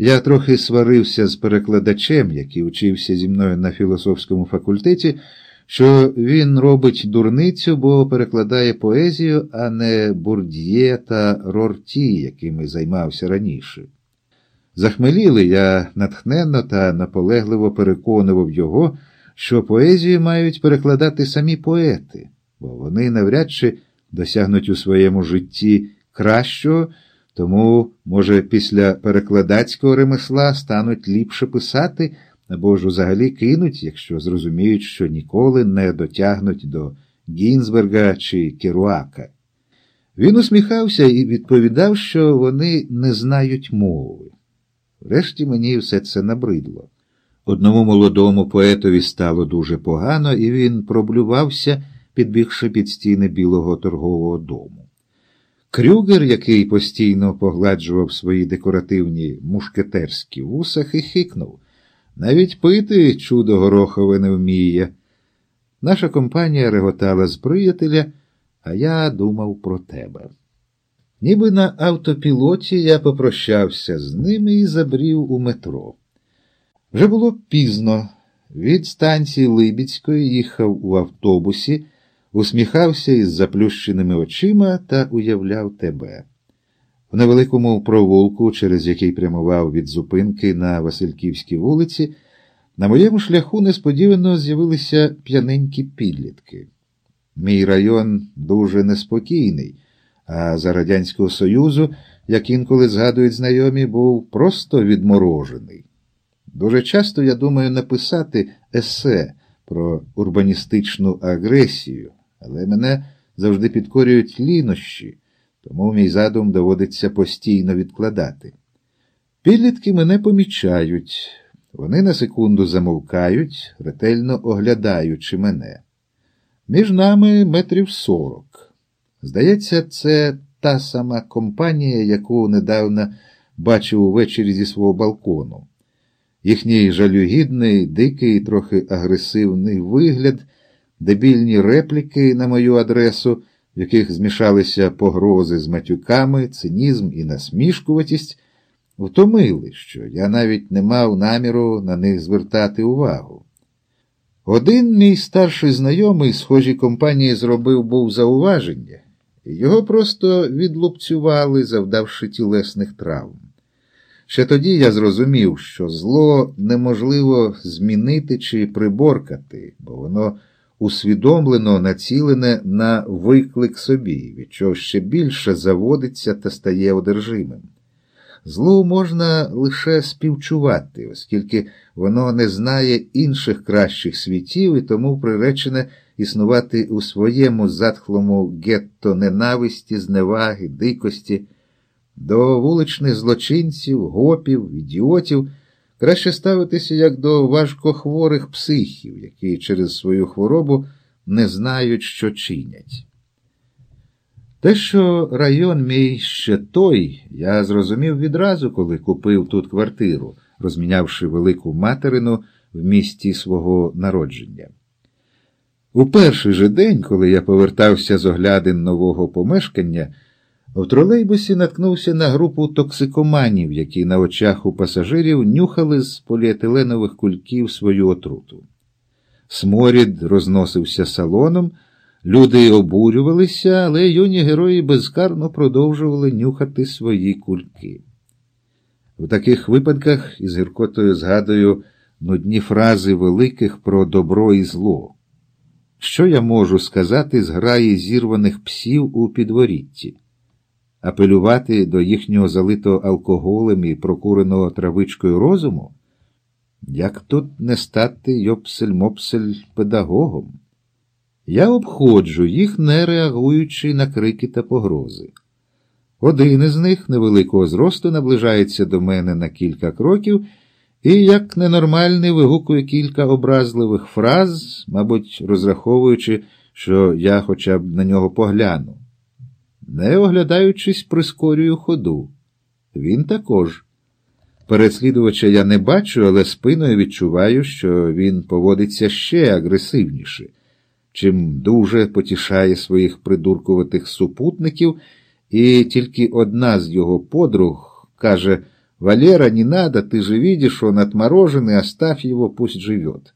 Я трохи сварився з перекладачем, який учився зі мною на філософському факультеті, що він робить дурницю, бо перекладає поезію, а не бурд'є та рорті, якими займався раніше. Захмеліли я натхненно та наполегливо переконував його, що поезію мають перекладати самі поети, бо вони навряд чи досягнуть у своєму житті кращого. Тому, може, після перекладацького ремесла стануть ліпше писати або ж взагалі кинуть, якщо зрозуміють, що ніколи не дотягнуть до Гінзберга чи Керуака. Він усміхався і відповідав, що вони не знають мови. Врешті мені все це набридло. Одному молодому поетові стало дуже погано, і він проблювався, підбігши під стіни білого торгового дому. Крюгер, який постійно погладжував свої декоративні мушкетерські вуса, хихикнув. Навіть пити чудо горохове не вміє. Наша компанія реготала з приятеля, а я думав про тебе. Ніби на автопілоті я попрощався з ними і забрів у метро. Вже було пізно. Від станції Либіцької їхав у автобусі усміхався із заплющеними очима та уявляв тебе. В невеликому провулку, через який прямував від зупинки на Васильківській вулиці, на моєму шляху несподівано з'явилися п'яненькі підлітки. Мій район дуже неспокійний, а за Радянського Союзу, як інколи згадують знайомі, був просто відморожений. Дуже часто я думаю написати есе про урбаністичну агресію але мене завжди підкорюють лінощі, тому мій задум доводиться постійно відкладати. Підлітки мене помічають, вони на секунду замовкають, ретельно оглядаючи мене. Між нами метрів сорок. Здається, це та сама компанія, яку недавно бачив увечері зі свого балкону. Їхній жалюгідний, дикий, трохи агресивний вигляд дебільні репліки на мою адресу, в яких змішалися погрози з матюками, цинізм і насмішкуватість, втомили, що я навіть не мав наміру на них звертати увагу. Один мій старший знайомий схожій компанії зробив був зауваження, і його просто відлупцювали, завдавши тілесних травм. Ще тоді я зрозумів, що зло неможливо змінити чи приборкати, бо воно усвідомлено націлене на виклик собі, від чого ще більше заводиться та стає одержимим. Злу можна лише співчувати, оскільки воно не знає інших кращих світів і тому приречене існувати у своєму затхлому гетто ненависті, зневаги, дикості, до вуличних злочинців, гопів, ідіотів. Краще ставитися як до важкохворих психів, які через свою хворобу не знають, що чинять. Те, що район мій ще той, я зрозумів відразу, коли купив тут квартиру, розмінявши велику материну в місті свого народження. У перший же день, коли я повертався з оглядин нового помешкання, в тролейбусі наткнувся на групу токсикоманів, які на очах у пасажирів нюхали з поліетиленових кульків свою отруту. Сморід розносився салоном, люди обурювалися, але юні герої безкарно продовжували нюхати свої кульки. В таких випадках із гіркотою згадую нудні фрази великих про добро і зло. Що я можу сказати з граї зірваних псів у підворітті? Апелювати до їхнього залитого алкоголем і прокуреного травичкою розуму? Як тут не стати йопсель-мопсель педагогом? Я обходжу їх, не реагуючи на крики та погрози. Один із них невеликого зросту наближається до мене на кілька кроків і, як ненормальний, вигукує кілька образливих фраз, мабуть, розраховуючи, що я хоча б на нього погляну. Не оглядаючись, прискорюю ходу. Він також. Переслідувача я не бачу, але спиною відчуваю, що він поводиться ще агресивніше, чим дуже потішає своїх придуркуватих супутників, і тільки одна з його подруг каже «Валера, не надо, ты же видишь, он отмороженный, оставь его, пусть живет».